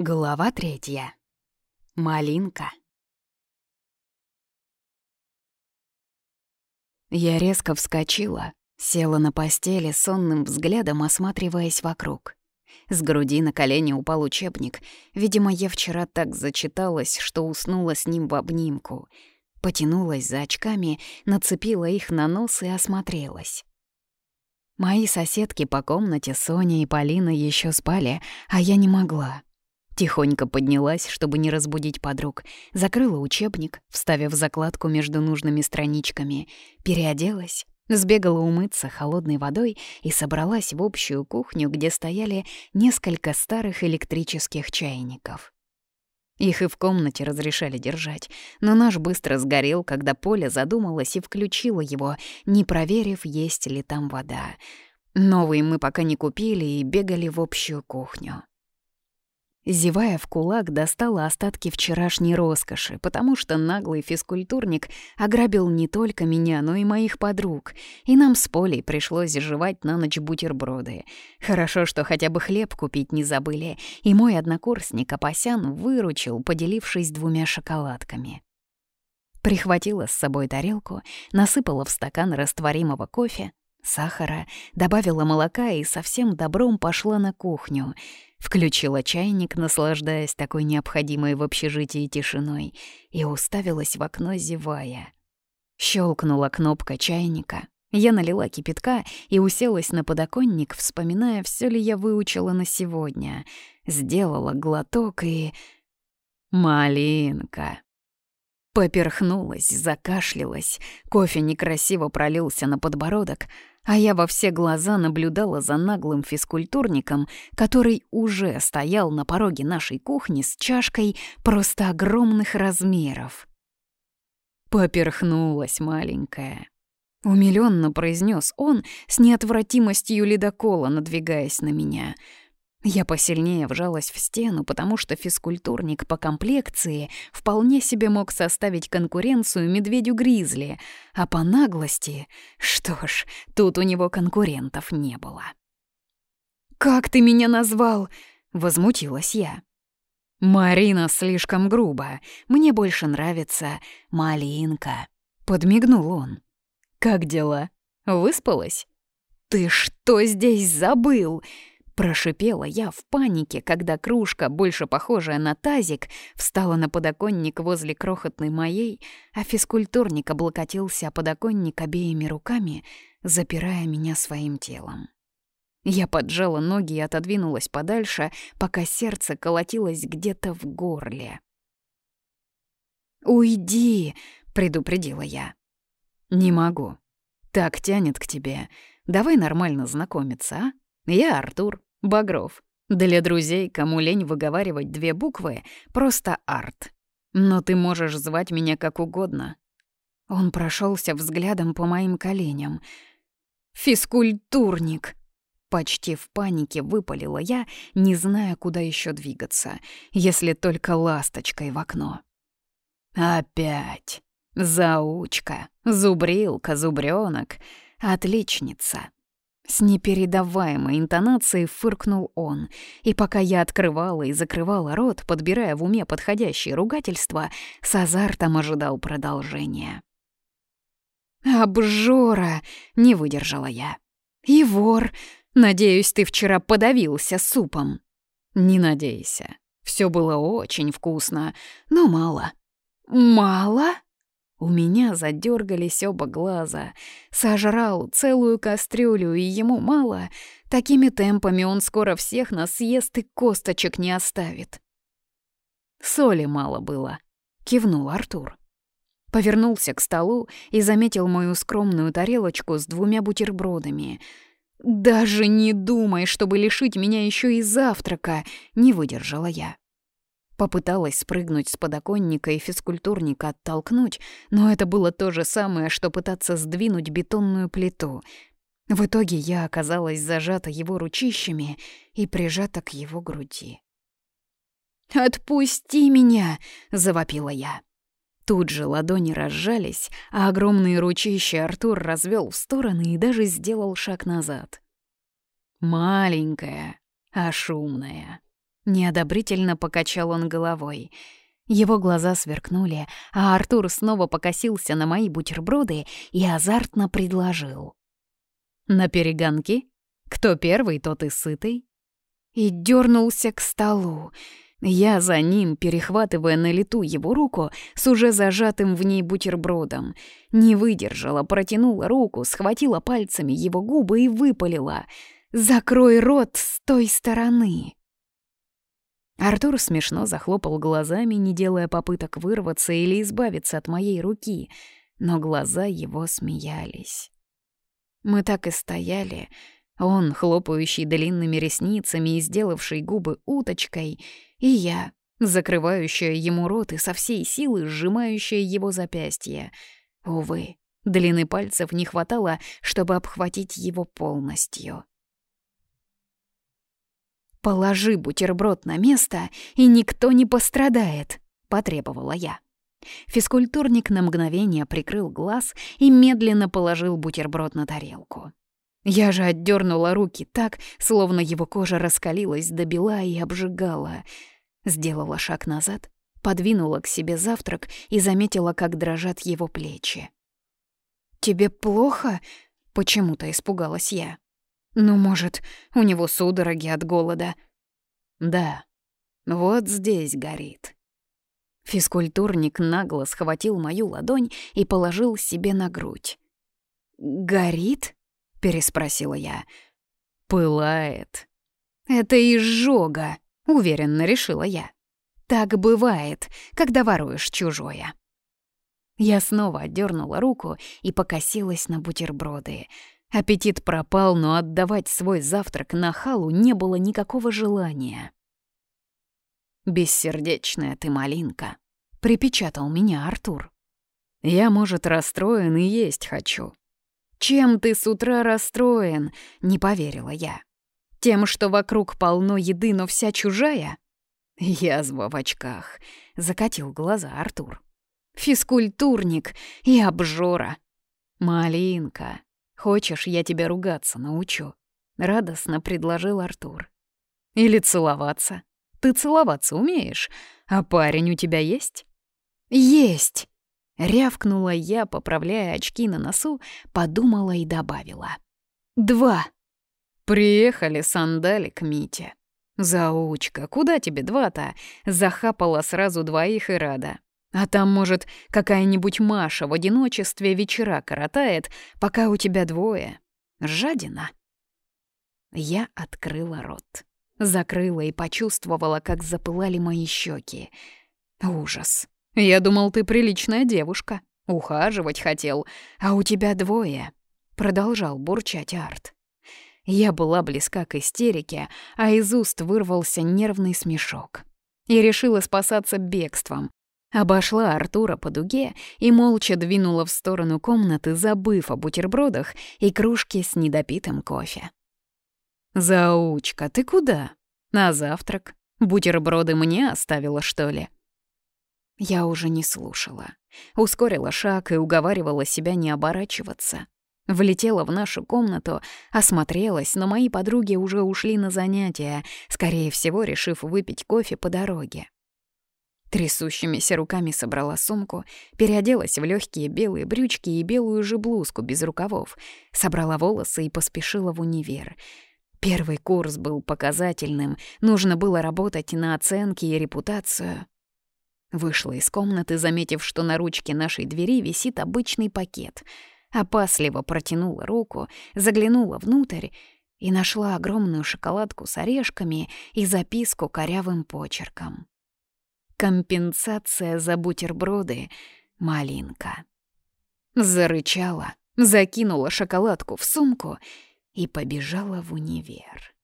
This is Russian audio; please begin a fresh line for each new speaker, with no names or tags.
Глава третья. Малинка. Я резко вскочила, села на постели, сонным взглядом осматриваясь вокруг. С груди на колени упал учебник. Видимо, я вчера так зачиталась, что уснула с ним в обнимку. Потянулась за очками, нацепила их на нос и осмотрелась. Мои соседки по комнате, Соня и Полина, еще спали, а я не могла. Тихонько поднялась, чтобы не разбудить подруг, закрыла учебник, вставив закладку между нужными страничками, переоделась, сбегала умыться холодной водой и собралась в общую кухню, где стояли несколько старых электрических чайников. Их и в комнате разрешали держать, но наш быстро сгорел, когда Поля задумалась и включила его, не проверив, есть ли там вода. Новый мы пока не купили и бегали в общую кухню. Зевая в кулак, достала остатки вчерашней роскоши, потому что наглый физкультурник ограбил не только меня, но и моих подруг, и нам с Полей пришлось жевать на ночь бутерброды. Хорошо, что хотя бы хлеб купить не забыли, и мой однокурсник Апасян выручил, поделившись двумя шоколадками. Прихватила с собой тарелку, насыпала в стакан растворимого кофе, сахара, добавила молока и совсем добром пошла на кухню — Включила чайник, наслаждаясь такой необходимой в общежитии тишиной, и уставилась в окно, зевая. Щелкнула кнопка чайника. Я налила кипятка и уселась на подоконник, вспоминая, все ли я выучила на сегодня. Сделала глоток и... Малинка. Поперхнулась, закашлялась, кофе некрасиво пролился на подбородок, а я во все глаза наблюдала за наглым физкультурником, который уже стоял на пороге нашей кухни с чашкой просто огромных размеров. Поперхнулась маленькая. Умилённо произнес он с неотвратимостью ледокола, надвигаясь на меня — я посильнее вжалась в стену, потому что физкультурник по комплекции вполне себе мог составить конкуренцию медведю-гризли, а по наглости, что ж, тут у него конкурентов не было. «Как ты меня назвал?» — возмутилась я. «Марина слишком грубо. Мне больше нравится Малинка», — подмигнул он. «Как дела? Выспалась?» «Ты что здесь забыл?» Прошипела я в панике, когда кружка, больше похожая на тазик, встала на подоконник возле крохотной моей, а физкультурник облокотился о подоконник обеими руками, запирая меня своим телом. Я поджала ноги и отодвинулась подальше, пока сердце колотилось где-то в горле. «Уйди!» — предупредила я. «Не могу. Так тянет к тебе. Давай нормально знакомиться, а? Я Артур, Багров. Для друзей, кому лень выговаривать две буквы, просто арт. Но ты можешь звать меня как угодно. Он прошелся взглядом по моим коленям. «Физкультурник!» Почти в панике выпалила я, не зная, куда еще двигаться, если только ласточкой в окно. «Опять! Заучка, зубрилка, зубрёнок, отличница!» С непередаваемой интонацией фыркнул он, и пока я открывала и закрывала рот, подбирая в уме подходящее ругательство, с азартом ожидал продолжения. «Обжора!» — не выдержала я. «И вор! Надеюсь, ты вчера подавился супом». «Не надейся. Все было очень вкусно, но мало». «Мало?» У меня задергались оба глаза. Сожрал целую кастрюлю, и ему мало. Такими темпами он скоро всех нас съест и косточек не оставит. Соли мало было, кивнул Артур. Повернулся к столу и заметил мою скромную тарелочку с двумя бутербродами. «Даже не думай, чтобы лишить меня еще и завтрака!» — не выдержала я. Попыталась спрыгнуть с подоконника и физкультурника оттолкнуть, но это было то же самое, что пытаться сдвинуть бетонную плиту. В итоге я оказалась зажата его ручищами и прижата к его груди. «Отпусти меня!» — завопила я. Тут же ладони разжались, а огромные ручища Артур развел в стороны и даже сделал шаг назад. «Маленькая, а шумная», Неодобрительно покачал он головой. Его глаза сверкнули, а Артур снова покосился на мои бутерброды и азартно предложил. «На перегонки? Кто первый, тот и сытый?» И дернулся к столу. Я за ним, перехватывая на лету его руку с уже зажатым в ней бутербродом. Не выдержала, протянула руку, схватила пальцами его губы и выпалила. «Закрой рот с той стороны!» Артур смешно захлопал глазами, не делая попыток вырваться или избавиться от моей руки, но глаза его смеялись. Мы так и стояли, он, хлопающий длинными ресницами и сделавший губы уточкой, и я, закрывающая ему рот и со всей силы сжимающая его запястье. Увы, длины пальцев не хватало, чтобы обхватить его полностью. «Положи бутерброд на место, и никто не пострадает», — потребовала я. Физкультурник на мгновение прикрыл глаз и медленно положил бутерброд на тарелку. Я же отдернула руки так, словно его кожа раскалилась до бела и обжигала. Сделала шаг назад, подвинула к себе завтрак и заметила, как дрожат его плечи. «Тебе плохо?» — почему-то испугалась я. Ну, может, у него судороги от голода. Да, вот здесь горит. Физкультурник нагло схватил мою ладонь и положил себе на грудь. «Горит?» — переспросила я. «Пылает». «Это изжога», — уверенно решила я. «Так бывает, когда воруешь чужое». Я снова отдернула руку и покосилась на бутерброды — Аппетит пропал, но отдавать свой завтрак на халу не было никакого желания. «Бессердечная ты малинка», — припечатал меня Артур. «Я, может, расстроен и есть хочу». «Чем ты с утра расстроен?» — не поверила я. «Тем, что вокруг полно еды, но вся чужая?» «Язва в очках», — закатил глаза Артур. «Физкультурник и обжора». «Малинка», Хочешь, я тебя ругаться научу?» — радостно предложил Артур. «Или целоваться. Ты целоваться умеешь, а парень у тебя есть?» «Есть!» — рявкнула я, поправляя очки на носу, подумала и добавила. «Два!» «Приехали сандалик, Митя. Заучка, куда тебе два-то?» Захапала сразу двоих и рада. А там, может, какая-нибудь Маша в одиночестве вечера коротает, пока у тебя двое. Жадина. Я открыла рот. Закрыла и почувствовала, как запылали мои щеки. Ужас. Я думал, ты приличная девушка. Ухаживать хотел, а у тебя двое. Продолжал бурчать Арт. Я была близка к истерике, а из уст вырвался нервный смешок. И решила спасаться бегством, Обошла Артура по дуге и молча двинула в сторону комнаты, забыв о бутербродах и кружке с недопитым кофе. «Заучка, ты куда? На завтрак? Бутерброды мне оставила, что ли?» Я уже не слушала. Ускорила шаг и уговаривала себя не оборачиваться. Влетела в нашу комнату, осмотрелась, но мои подруги уже ушли на занятия, скорее всего, решив выпить кофе по дороге. Трясущимися руками собрала сумку, переоделась в легкие белые брючки и белую же блузку без рукавов, собрала волосы и поспешила в универ. Первый курс был показательным, нужно было работать на оценки и репутацию. Вышла из комнаты, заметив, что на ручке нашей двери висит обычный пакет. Опасливо протянула руку, заглянула внутрь и нашла огромную шоколадку с орешками и записку корявым почерком. Компенсация за бутерброды — малинка. Зарычала, закинула шоколадку в сумку и побежала в универ.